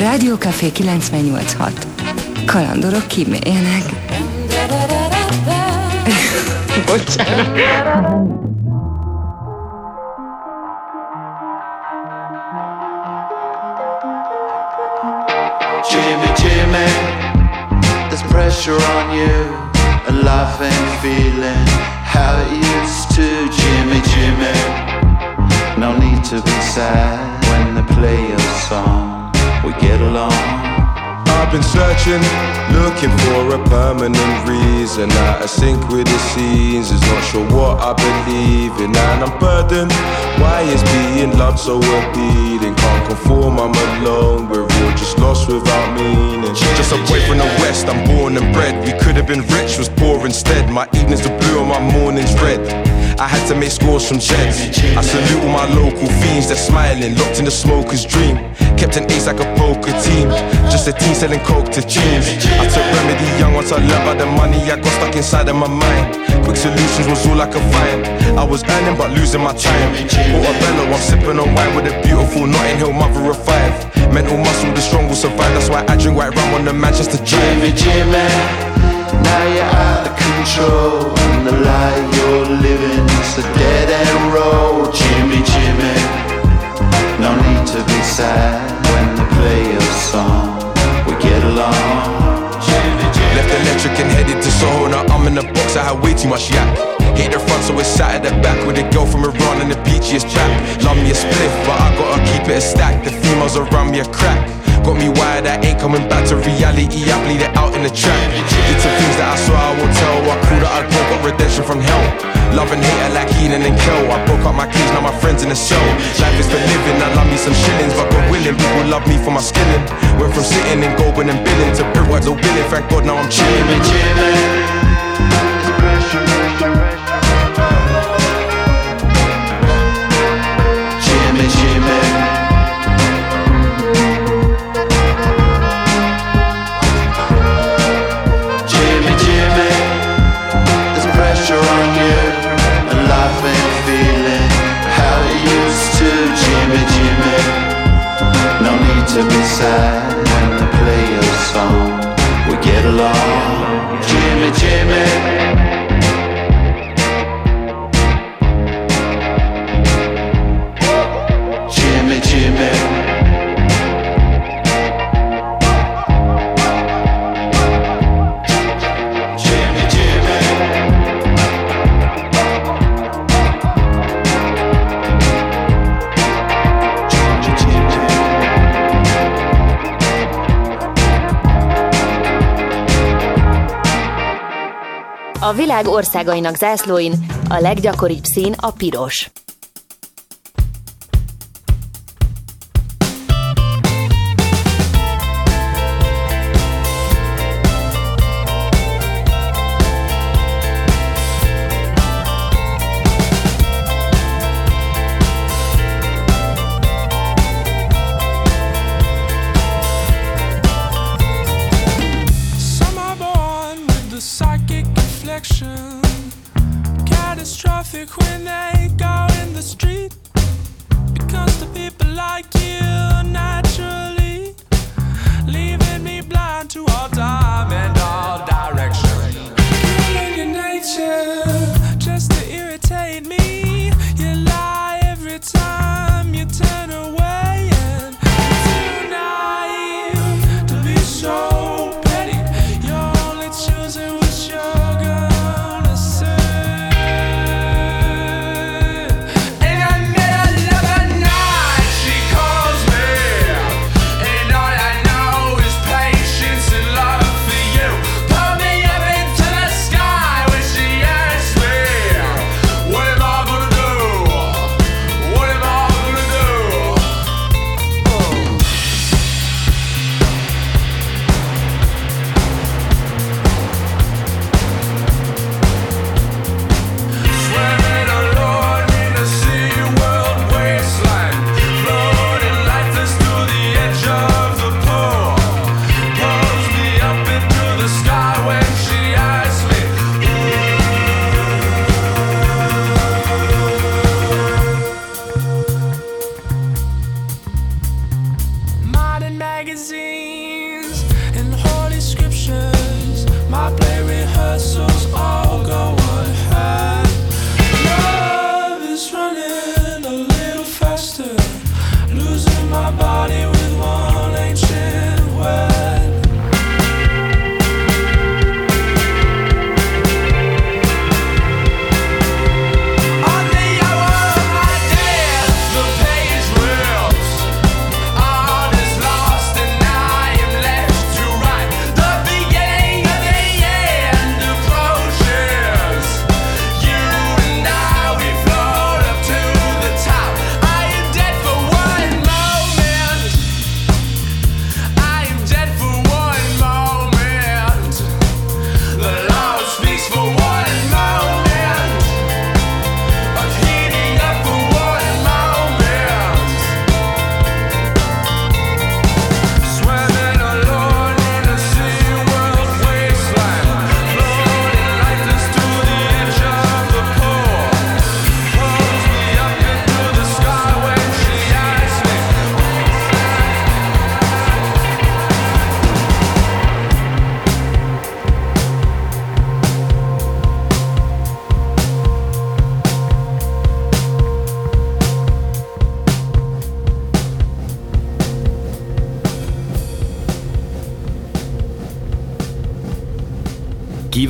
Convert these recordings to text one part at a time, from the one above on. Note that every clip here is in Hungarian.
Rádiókafé 986. Kalandorok kíméljenek. Bocsánat. Jimmy, Jimmy, there's pressure on you. A life feeling how it used to. Jimmy, Jimmy, no need to be sad I've been searching, looking for a permanent reason. Out of sync with the scenes, not sure what I believe in, and I'm burdened. Why is being loved so appealing? Can't conform, I'm alone. We're just lost without meaning. Just a boy from the west, I'm born and bred. We could have been rich, was poor instead. My evenings are blue and my mornings red. I had to make scores from jets. I salute all my local fiends, they're smiling, locked in the smoker's dream. Kept an ace like a poker team, just a team selling coke to teens. I took remedy young once I learned about the money I got stuck inside of my mind. Quick solutions was all I could find. I was earning but losing my time. Bellow, I'm sipping on wine with a beautiful Notting Hill mother of five. Mental muscle, the strong will survive. That's why I drink white rum on the Manchester gym. Jimmy, Jimmy, now you're out of control. And the lie you're living is a dead end road. Jimmy, Jimmy, no need to be sad when they play your song. We get along. Jimmy, Jimmy. Left electric and headed to Soho. Now I'm in the box, I had way too much yak. Hate the front, so it's sat at the back with a girl from Iran and the peachiest trap. Love me a spliff, but I gotta keep it a stack. The females around me a crack. Got me wired, I ain't coming back to reality. I bleed it out in the track. Did some things that I swear I won't tell. I cool that I broke, got redemption from hell. Love and hate, like Heenan and Kel. I broke up my keys, now my friends in the cell. Life is for living, I love me some shillings, but God willing, people love me for my skilling. Went from sitting in Goldburn and billing to Brickworks, no billing. Thank God now I'm chilling. Jimmy, side. Világ országainak zászlóin a leggyakoribb szín a piros.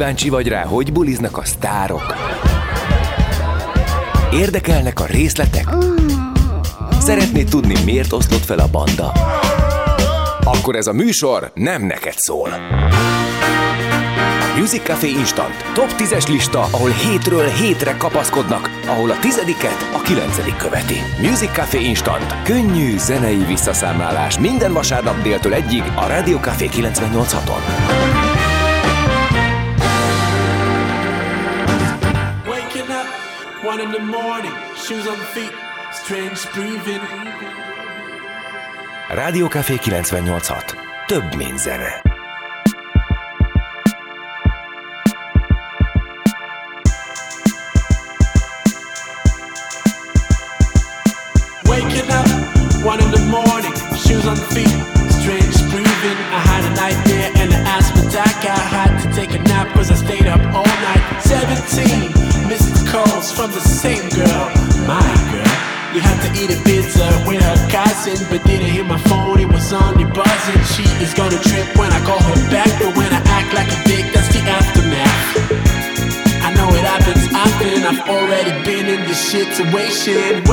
kíváncsi vagy rá, hogy buliznak a sztárok? Érdekelnek a részletek? Szeretnéd tudni, miért oszlott fel a banda? Akkor ez a műsor nem neked szól. Music Café Instant. Top 10-es lista, ahol hétről hétre kapaszkodnak, ahol a tizediket a kilencedik követi. Music Café Instant. Könnyű zenei visszaszámlálás minden vasárnap déltől egyig a Rádió Café 98.6-on. one in the morning, shoes on feet, strange breathing. Rádiókafé 98.6. Több mint zene. shit.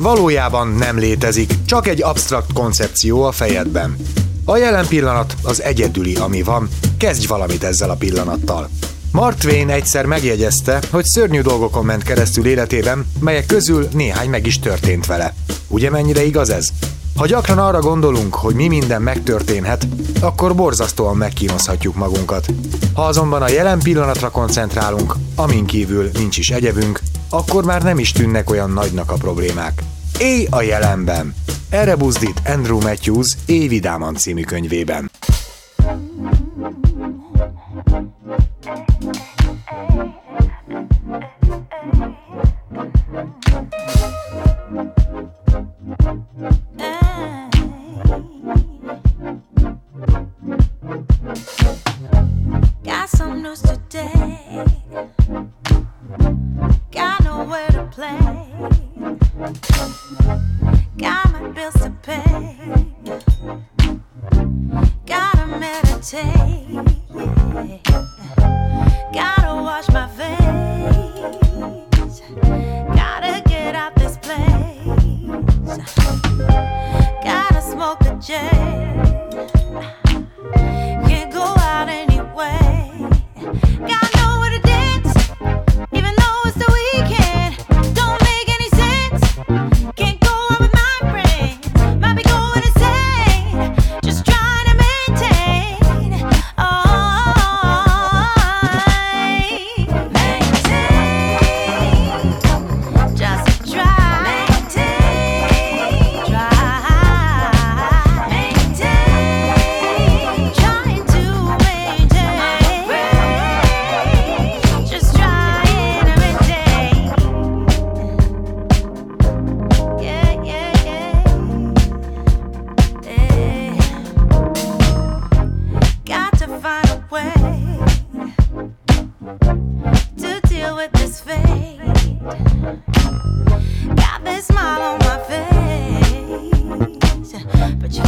Valójában nem létezik, csak egy absztrakt koncepció a fejedben. A jelen pillanat az egyedüli, ami van, kezdj valamit ezzel a pillanattal. Mark Twain egyszer megjegyezte, hogy szörnyű dolgokon ment keresztül életében, melyek közül néhány meg is történt vele. Ugye mennyire igaz ez? Ha gyakran arra gondolunk, hogy mi minden megtörténhet, akkor borzasztóan megkínozhatjuk magunkat. Ha azonban a jelen pillanatra koncentrálunk, amin kívül nincs is egyebünk, akkor már nem is tűnnek olyan nagynak a problémák. Éj a jelenben! Erre buzdít Andrew Matthews Éj vidáman című könyvében.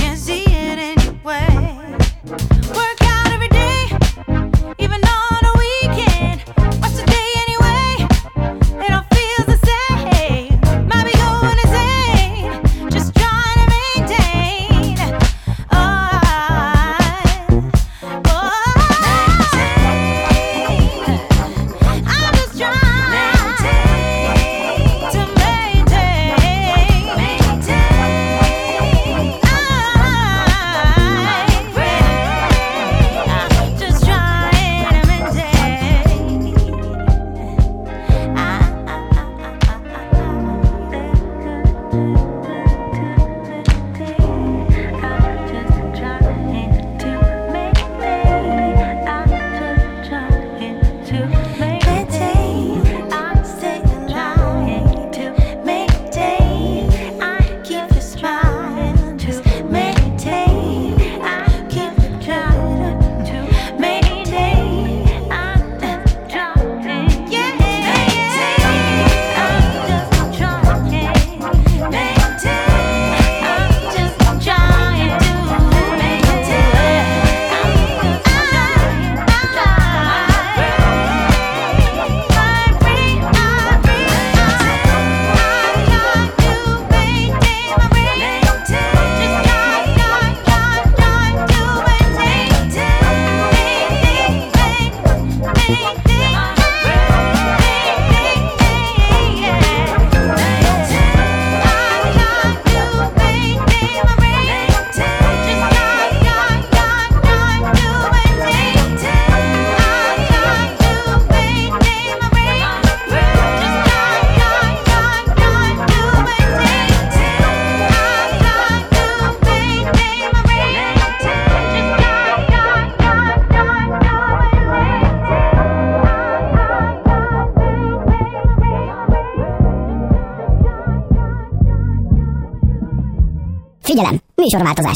can't see it anyway. Műsorváltozás.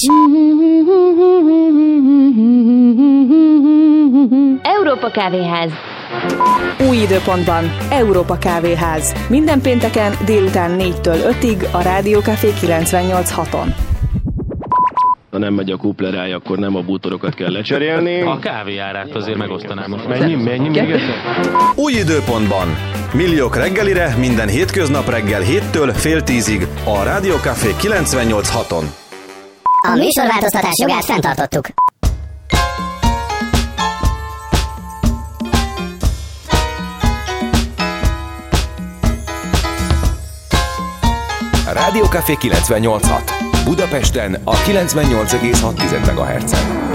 Európa Kávéház. Új időpontban Európa Kávéház. Minden pénteken délután 4-től 5-ig a Rádiókafé 98.6-on. Ha nem megy a kupleráj, akkor nem a bútorokat kell lecserélni. A kávéjárát azért megosztanám most. Mennyi, mennyi még egyszer? Új időpontban. Milliók reggelire minden hétköznap reggel 7-től fél tízig a Rádiókafé 98.6-on. A műsorváltoztatás jogát fenntartottuk. Rádiókafé 98.6. Budapesten a 98,6 MHz-en.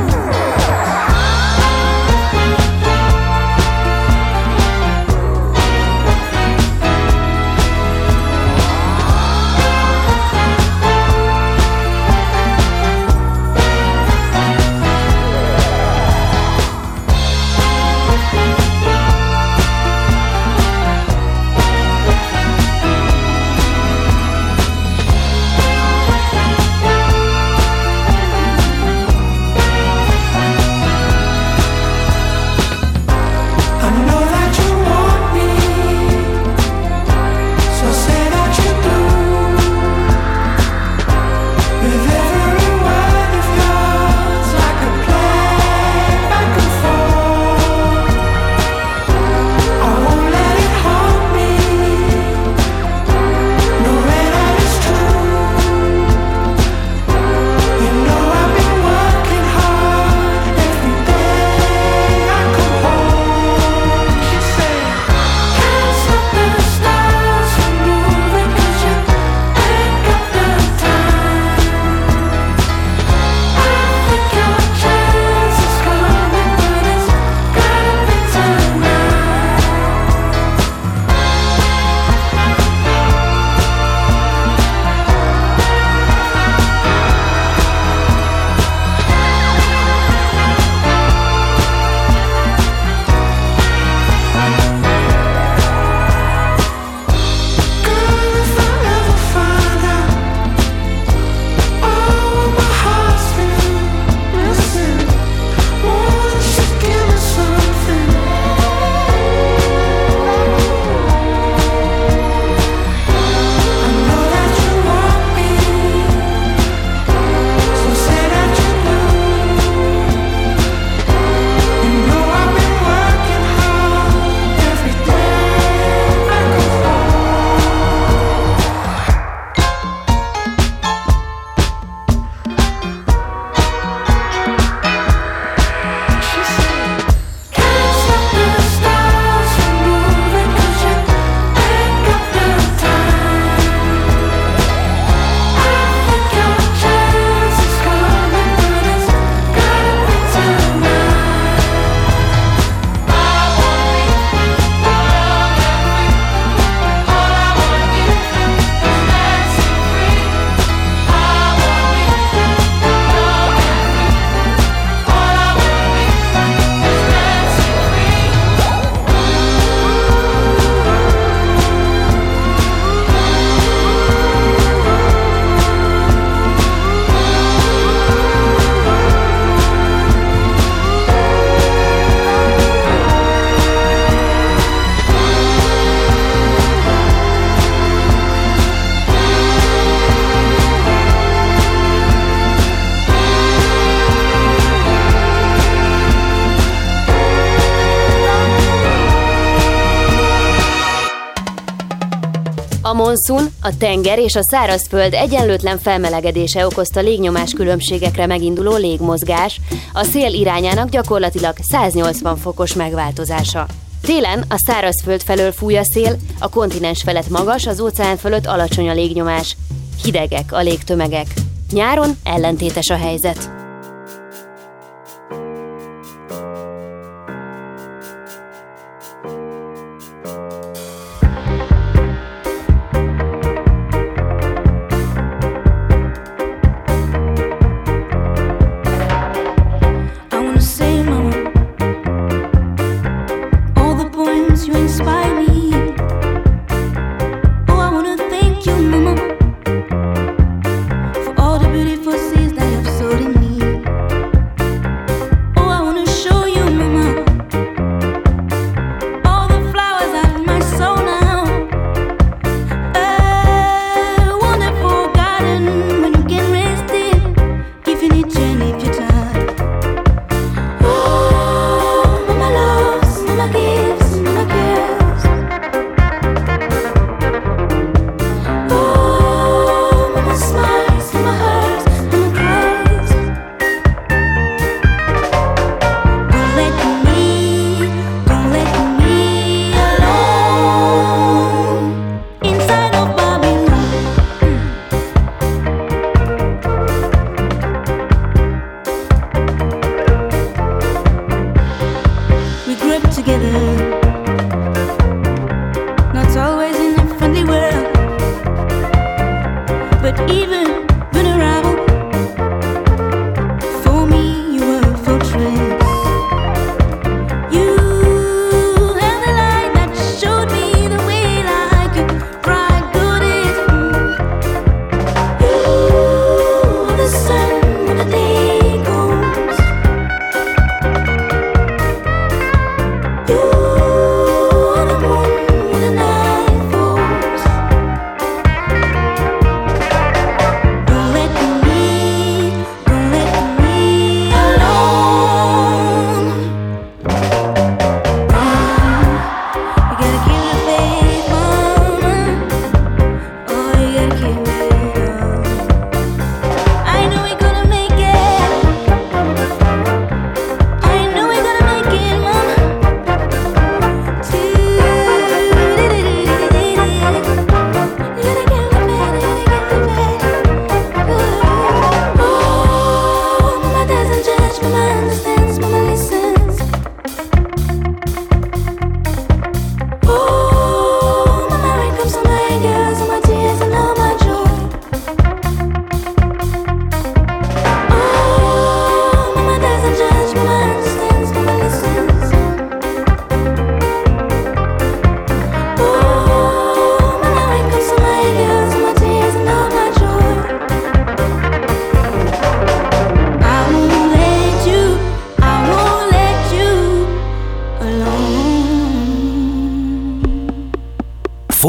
Monszun, a tenger és a szárazföld egyenlőtlen felmelegedése okozta légnyomás különbségekre meginduló légmozgás, a szél irányának gyakorlatilag 180 fokos megváltozása. Télen a szárazföld felől fúj a szél, a kontinens felett magas, az óceán fölött alacsony a légnyomás. Hidegek a légtömegek. Nyáron ellentétes a helyzet.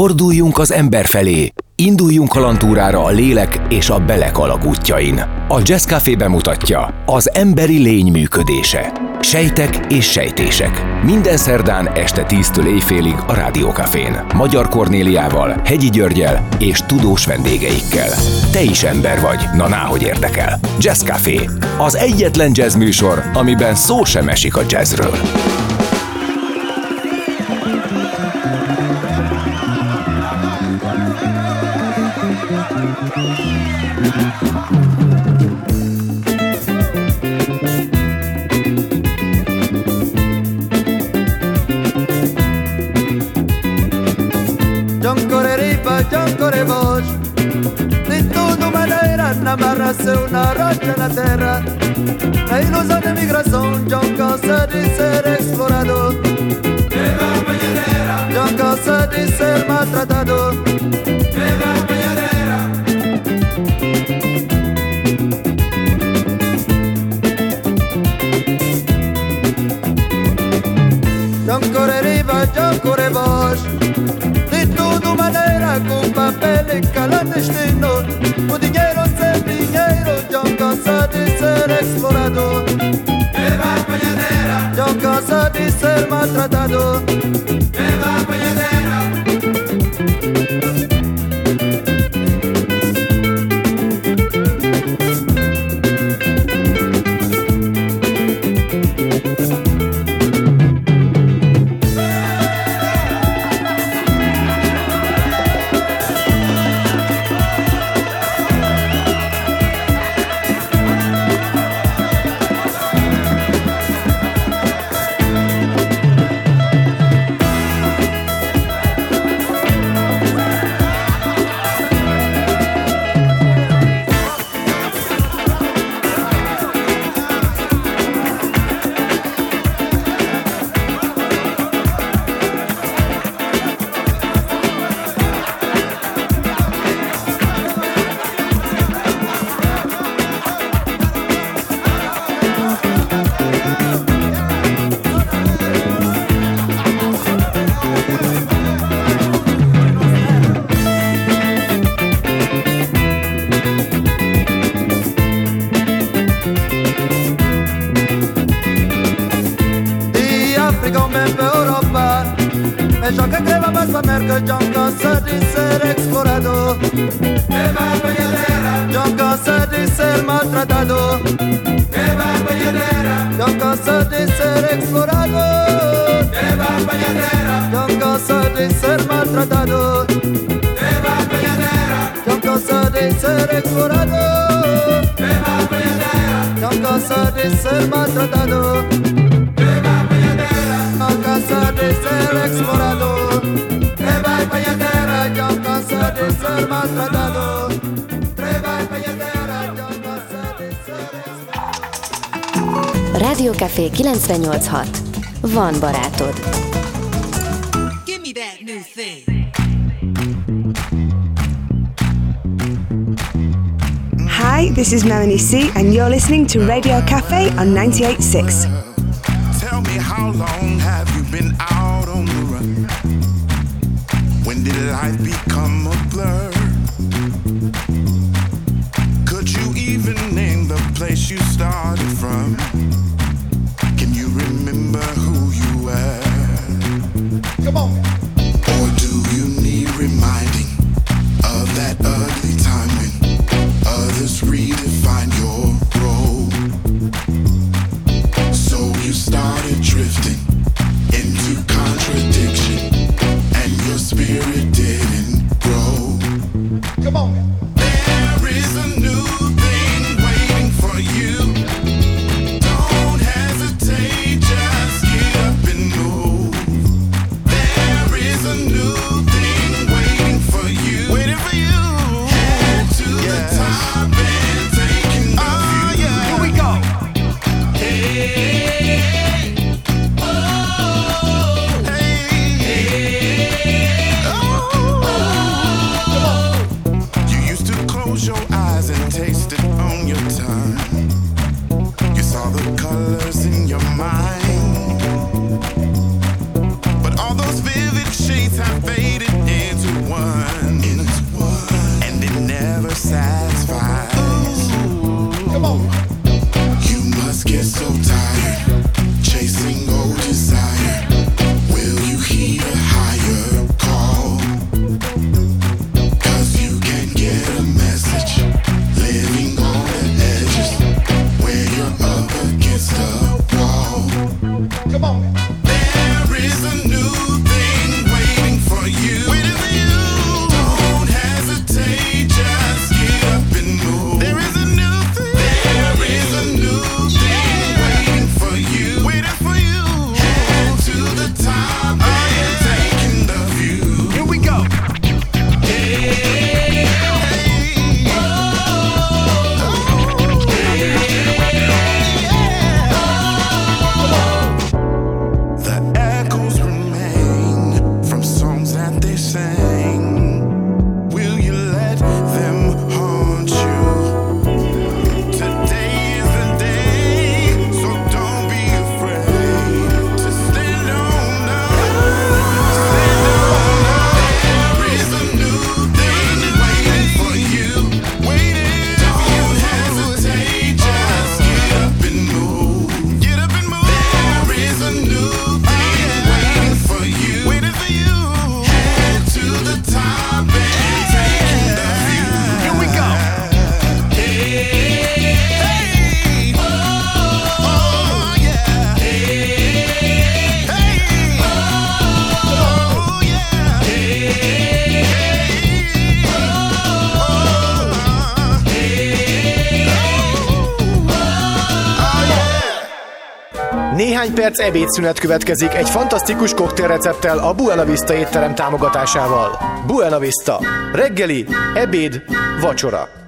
Forduljunk az ember felé, induljunk kalantúrára a lélek és a belek alagútjain. A Jazz Café bemutatja az emberi lény működése. Sejtek és sejtések. Minden szerdán este 10-től éjfélig a Rádiókafén. Magyar Kornéliával, Hegyi Györgyel és tudós vendégeikkel. Te is ember vagy, na náhogy érdekel. Jazz Café. Az egyetlen jazz műsor, amiben szó sem esik a jazzről. maltratado. Piedra espeñadera. Non correva, già correvo. Di maneira, con papel e calatestino. O dinheiro sem dinheiro, già cansa de ser explorado Piedra espeñadera. Già cansa de ser maltratado Piedra espeñadera. Rádiókafé 98.6. Van barátod. Give me that new thing. Hi, this is Melanie C, and you're listening to Radio Cafe on 98.6. Tell me how long have you been out on the run? When did life become a blur? Could you even name the place you started from? Ebédszünet következik egy fantasztikus koktélrecepttel a Buena Vista étterem támogatásával. Buena Vista. Reggeli, ebéd, vacsora.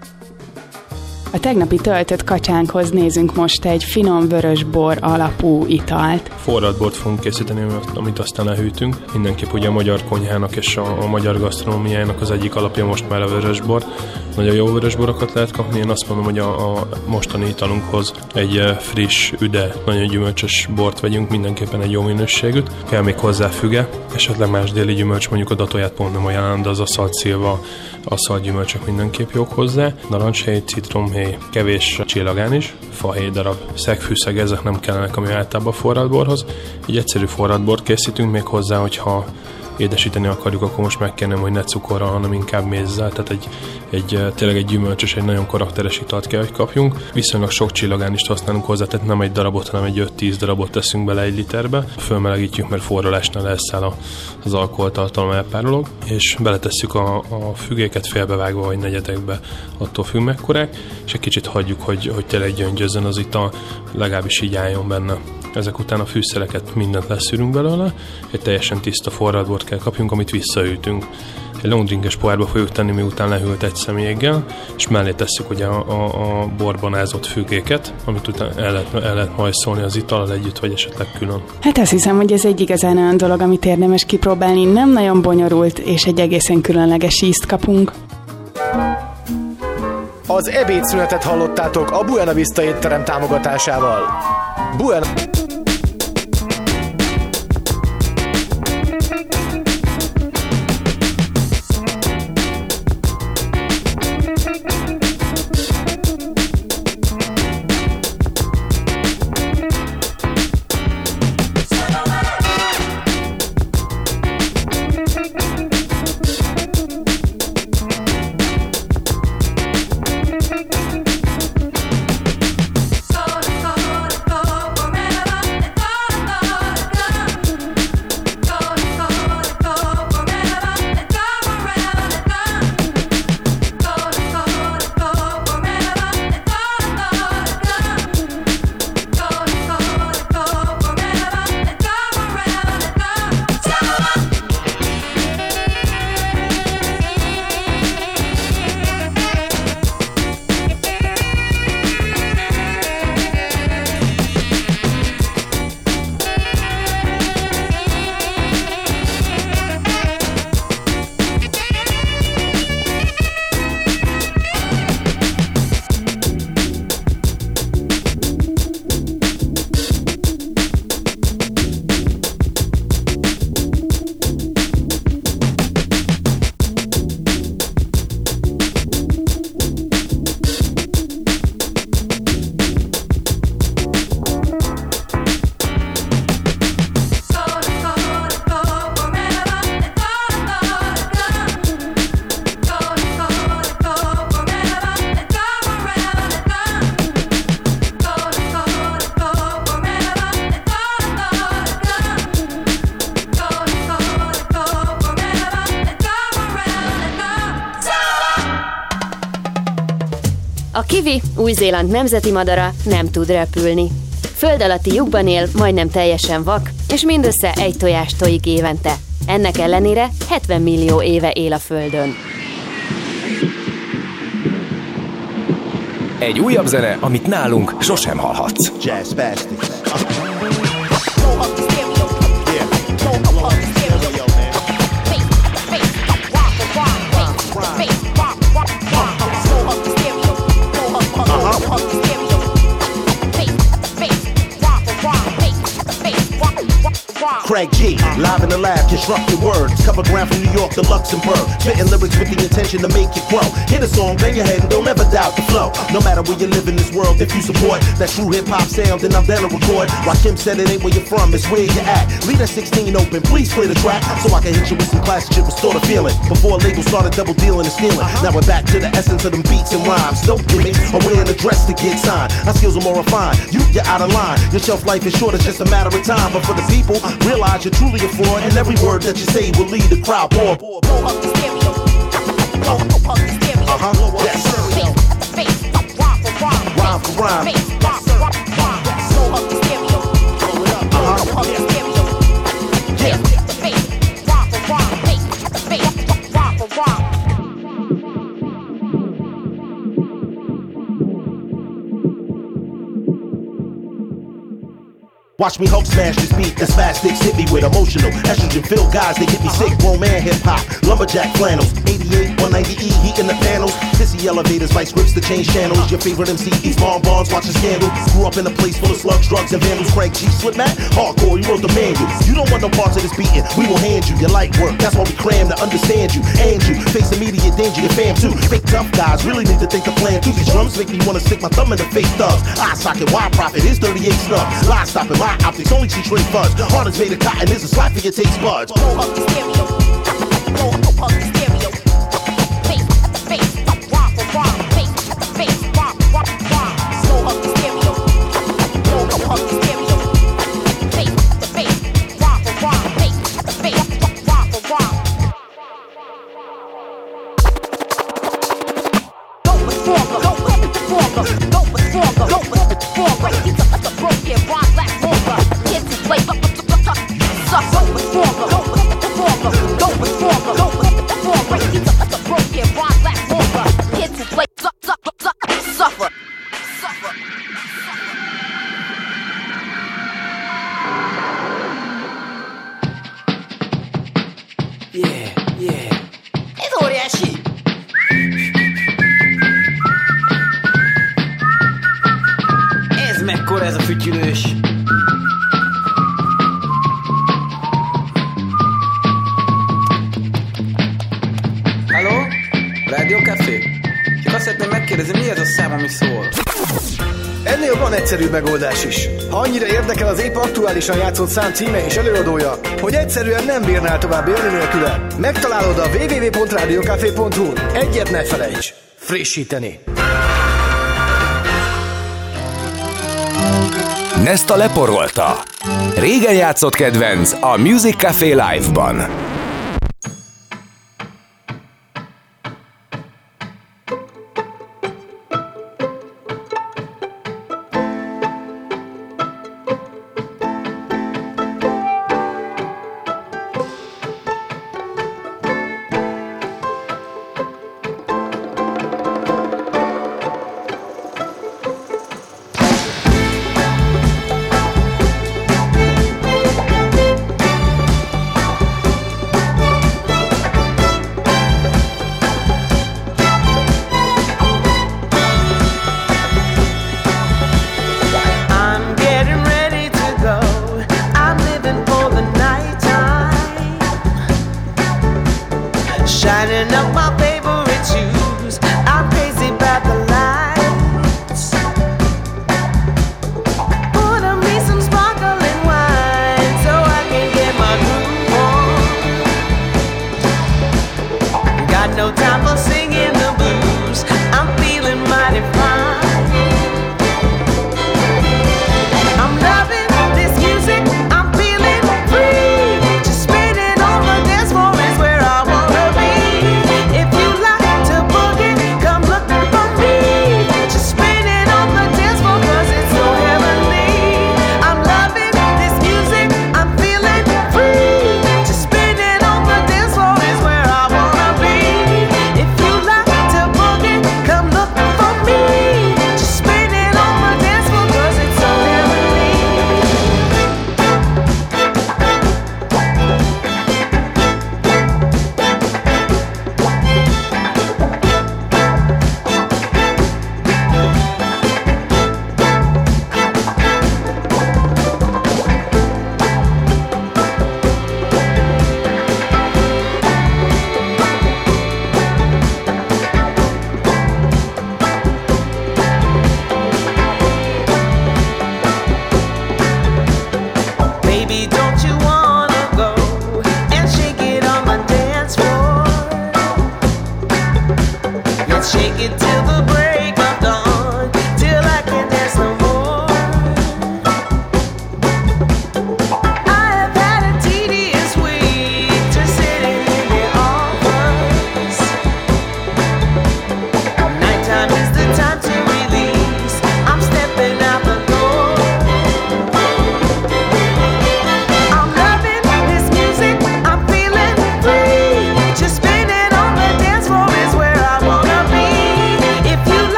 A tegnapi töltött kacsánkhoz nézünk most egy finom vörös bor alapú italt. Forrad bort fogunk készíteni, amit- aztán lehűtünk. Mindenképp ugye a magyar konyhának és a, a magyar gasztronómiának az egyik alapja most már a vörösbor. Nagyon jó vörösborokat lehet kapni, én azt mondom, hogy a, a mostani italunkhoz egy eh, friss, üde, nagyon gyümölcsös bort vegyünk, mindenképpen egy jó minőségűt. Kell még hozzá füge, esetleg más déli gyümölcs, mondjuk a datóját pont nem ajánlom, de az a szalcilva, a szalgyümölcsök mindenképp jók hozzá. Narancshéj, citromhéj, kevés csillagán is, fahéj darab, szegfűszeg, ezek nem kellenek, ami általában forradborhoz. Így egyszerű forradbort készítünk még hozzá, hogyha édesíteni akarjuk, akkor most megkérnem, hogy ne cukorral, hanem inkább mézzel, tehát egy, egy eh, tényleg egy gyümölcsös, egy nagyon karakteres italt kell, hogy kapjunk. Viszonylag sok csillagán is használunk hozzá, tehát nem egy darabot, hanem egy 5-10 darabot teszünk bele egy literbe. Fölmelegítjük, mert forralásnál elszáll a- az alkoholtartalom elpárolog, és beletesszük a, a fügéket félbevágva vagy negyedekbe, attól függ mekkorák, és egy kicsit hagyjuk, hogy, hogy tényleg gyöngyözzön az ital, legalábbis így álljon benne. Ezek után a fűszereket mindent leszűrünk belőle, egy teljesen tiszta forradbort kell kapjunk, amit visszaütünk. egy long drinkes pohárba fogjuk tenni, miután lehűlt egy személyeggel, és mellé tesszük ugye a, a, a borbanázott fügéket, amit utána el lehet, el lehet majd szólni az italal együtt, vagy esetleg külön. Hát azt hiszem, hogy ez egy igazán olyan dolog, amit érdemes kipróbálni. Nem nagyon bonyolult, és egy egészen különleges ízt kapunk. Az ebédszünetet hallottátok a Buena Vista étterem támogatásával. Buena... Új-Zéland nemzeti madara, nem tud repülni. Föld alatti lyukban él, majdnem teljesen vak, és mindössze egy tojást tojik évente. Ennek ellenére 70 millió éve él a Földön. Egy újabb zene, amit nálunk sosem hallhatsz. Jazz. Craig G, live in the lab, constructing words. Cover ground from New York to Luxembourg. Spitting lyrics with the intention to make you grow. Hit a song, bang your head, and don't ever doubt the flow. No matter where you live in this world, if you support that true hip hop sound, then I'm down to record. Rakim said it ain't where you're from, it's where you're at. Leave that 16 open, please play the track so I can hit you with some classic shit, restore the feeling. Before labels started double dealing and stealing. Uh-huh. Now we're back to the essence of them beats and rhymes. No gimmicks, I'm wearing a dress to get signed. My skills are more refined. You, you're out of line. Your shelf life is short, it's just a matter of time. But for the people, realize realize you're truly a fraud, and every word that you say will lead the crowd. Blow up the stereo. Blow up the stereo. Uh huh. Yes, sir. Face, face, rhyme for rhyme. Rhyme for rhyme. Face, rhyme, rhyme, rhyme. Blow up the stereo. Watch me Hulk smash this beat, that's fast sticks hit me with emotional. Estrogen filled guys, they get me sick, grown man hip hop. Lumberjack flannels, 88, 190E, heat in the panels. Pissy elevators, vice grips to change channels. Your favorite MC, East Long Bonds, watch a scandal. Grew up in a place full of slugs, drugs, and vandals. Craig G, slip mat, hardcore, you wrote the manual. You don't want no parts of this beating, we will hand you your light work. That's why we cram to understand you and you. Face immediate danger, your fam too. Fake tough guys really need to think the plan. Through these drums make me wanna stick my thumb in the fake thugs. Eye socket, wide profit, here's 38 snub. Lie stopping, my optics only see straight fuzz. Heart is made of cotton, is a slap for your taste buds. former, go with the former, go with the former, go with the former. He's a, like a broken rock. megoldás is. Ha annyira érdekel az épp aktuálisan játszott szám címe és előadója, hogy egyszerűen nem bírnál tovább élni nélküle, megtalálod a www.radiokafé.hu. Egyet ne felejts! Frissíteni! Nesta leporolta. Régen játszott kedvenc a Music Café Live-ban. open up my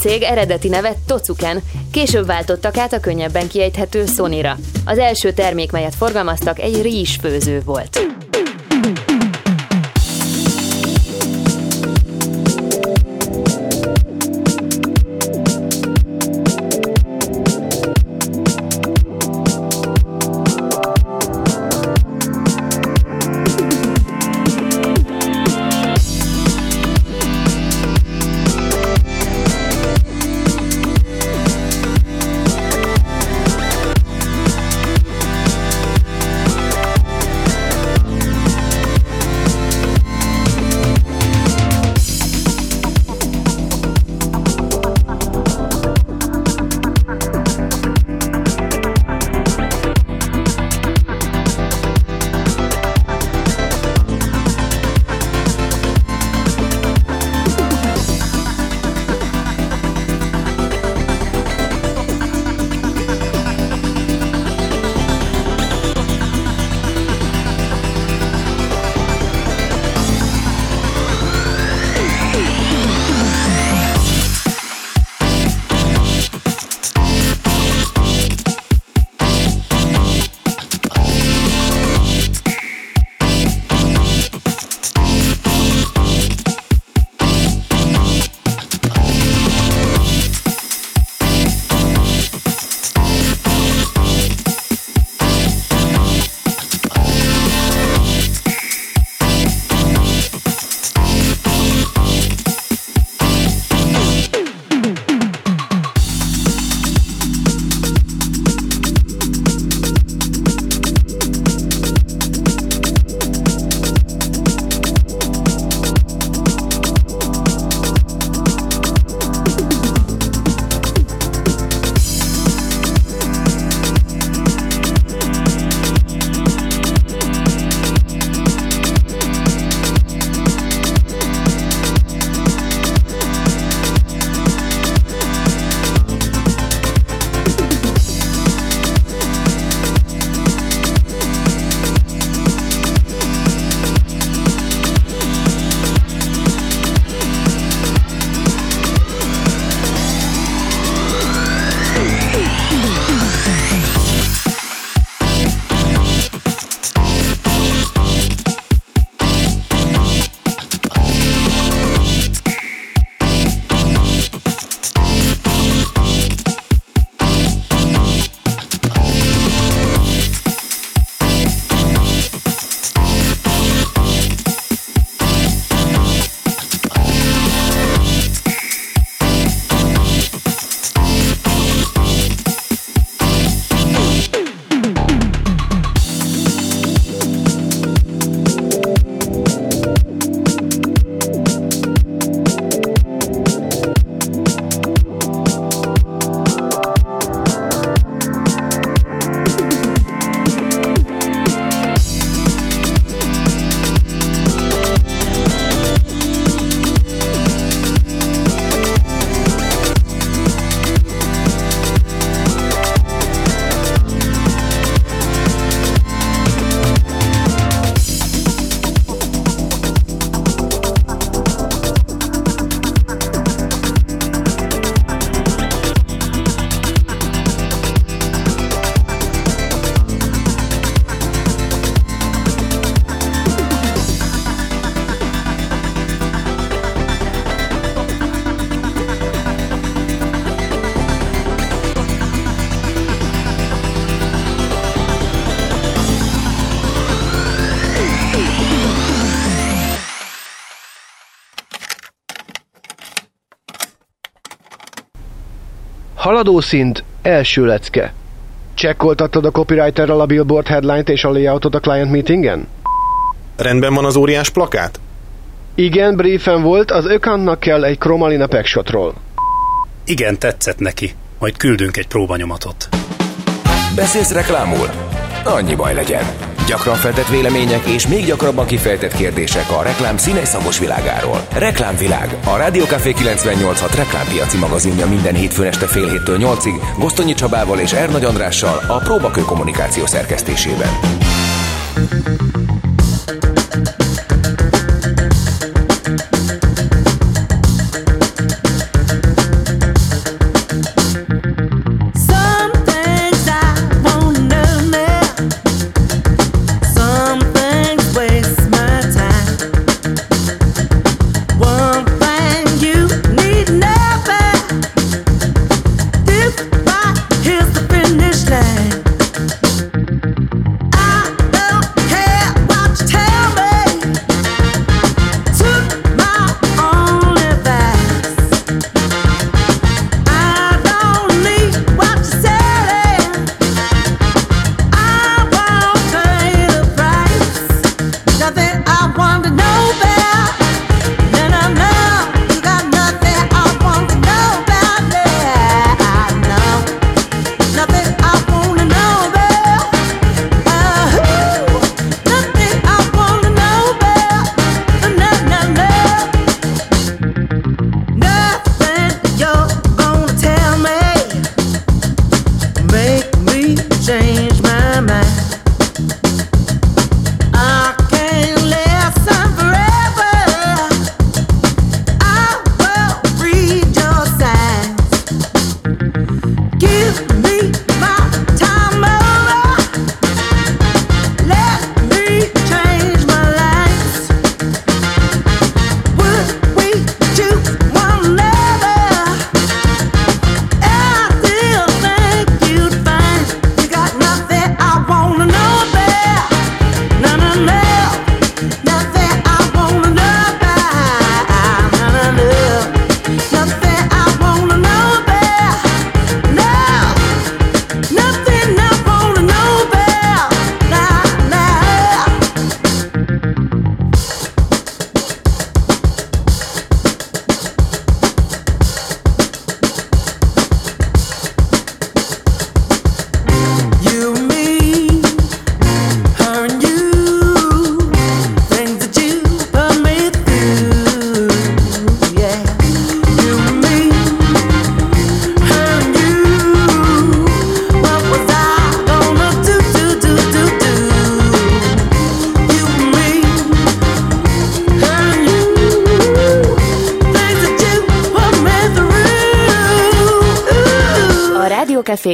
cég eredeti neve Tocuken, később váltottak át a könnyebben kiejthető Sonyra. Az első termék, melyet forgalmaztak, egy rizsfőző volt. Adószint első lecke. Csekkoltattad a copywriterrel a billboard headline-t és a layoutot a client meetingen? Rendben van az óriás plakát? Igen, briefen volt, az ökantnak kell egy kromalina packshotról. Igen, tetszett neki. Majd küldünk egy próbanyomatot. Beszélsz reklámul? Annyi baj legyen. Gyakran feltett vélemények és még gyakrabban kifejtett kérdések a reklám színes szakos világáról. Reklámvilág. A Rádiókafé 986 reklámpiaci magazinja minden hétfőn este fél héttől nyolcig Gosztonyi Csabával és Ernagy Andrással a Próbakő kommunikáció szerkesztésében.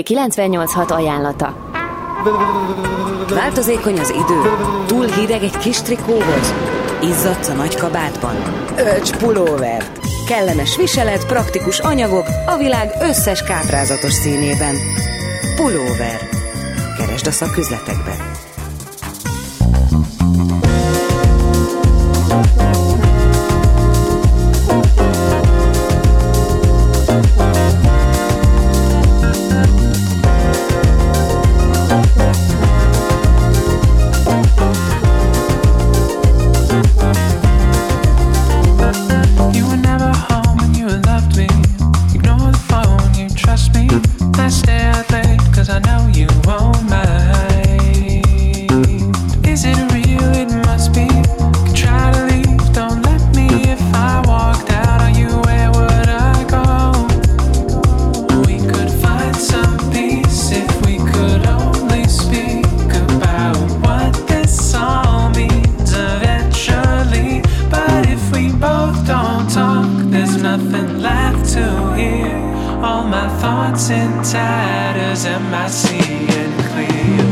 986 ajánlata. Változékony az idő, túl hideg egy kis trikóhoz, izzadsz a nagy kabátban. Öcs pulóver. Kellemes viselet, praktikus anyagok a világ összes káprázatos színében. Pulóver. Keresd a szaküzletekben. heart's in tatters. Am I seeing clear?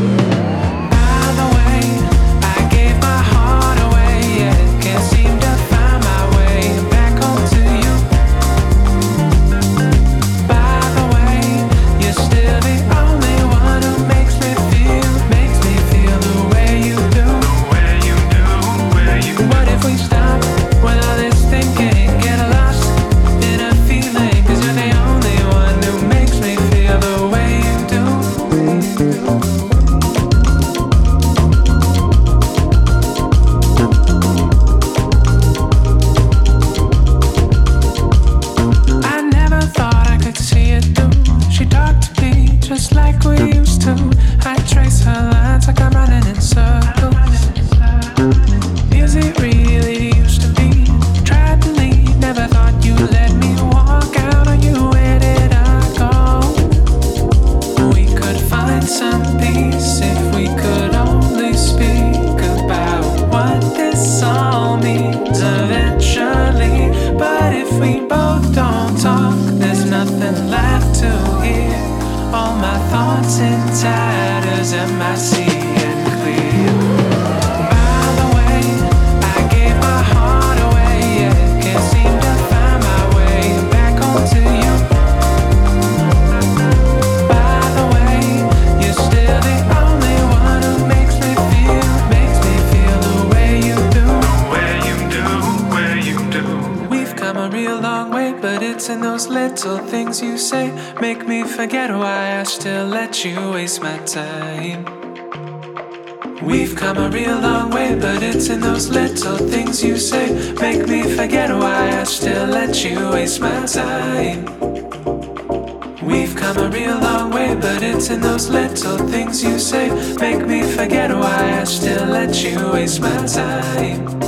make me forget why I still let you waste my time. We've come a real long way, but it's in those little things you say. Make me forget why I still let you waste my time.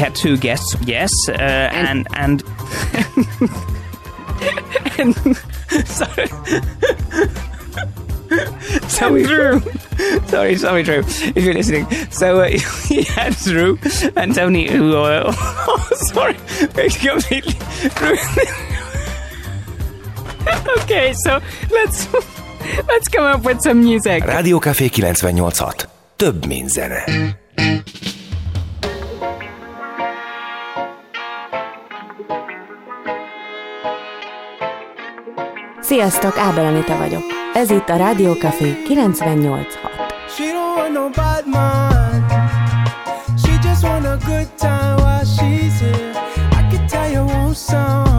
had two guests, yes, uh, and and. and, and so, sorry, Drew. Sorry, sorry, Drew, if you're listening. So uh, he had Drew and Tony, who. Uh, oh, sorry, completely. okay, so let's let's come up with some music. Rádió Café 98 Több, mint zene. Sziasztok, Ábel Anita vagyok. Ez itt a Rádió Café 98.6. Good time while she's here. I can tell you won't sound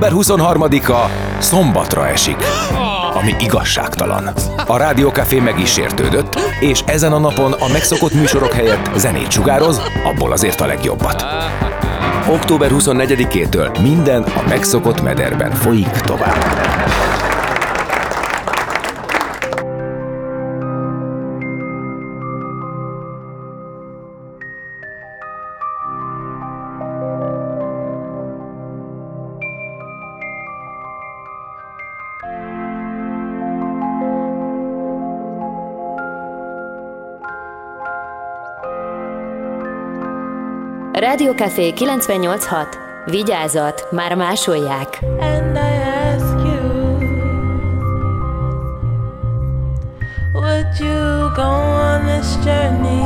Október 23-a szombatra esik, ami igazságtalan. A Rádiókafé meg is sértődött, és ezen a napon a megszokott műsorok helyett zenét sugároz, abból azért a legjobbat. Október 24-től minden a megszokott mederben folyik tovább. Rádiókafé 98.6. Vigyázat, már másolják. And I ask you, would you go on this journey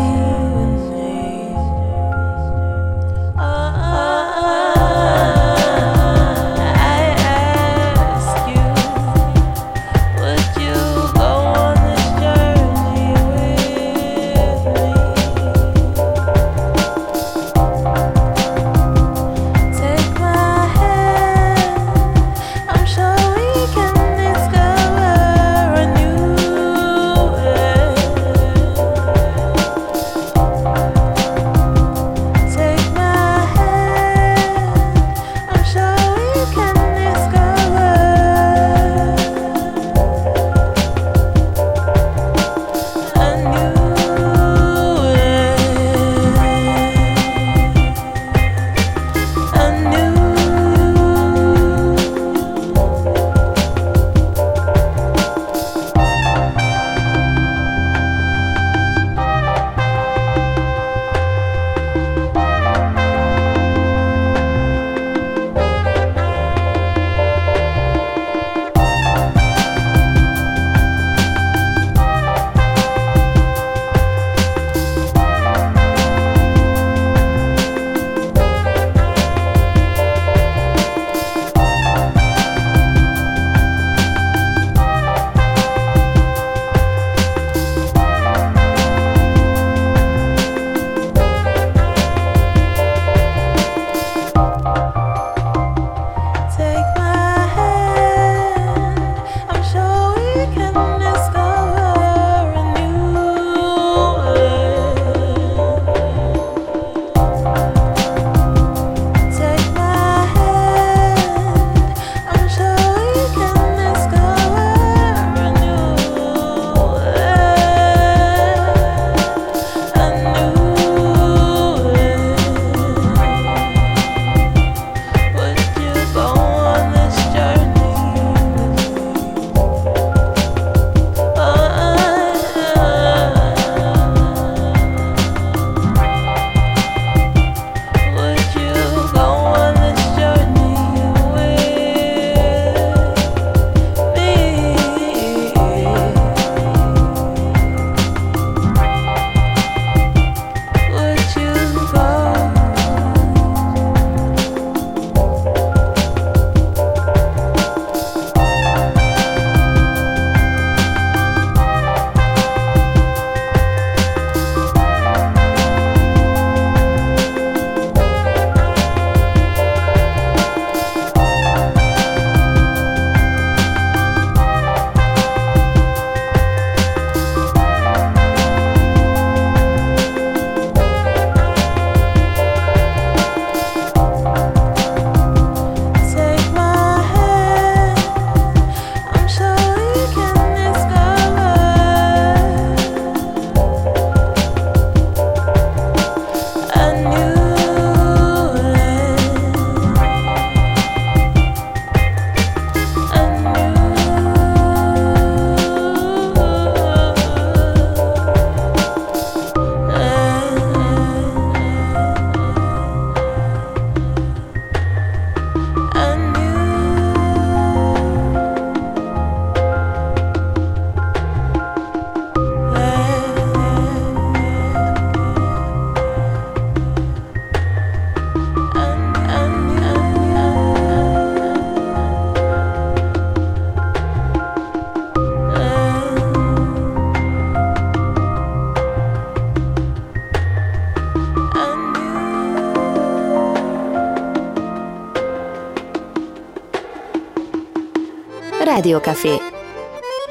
Radio Café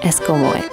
es como es.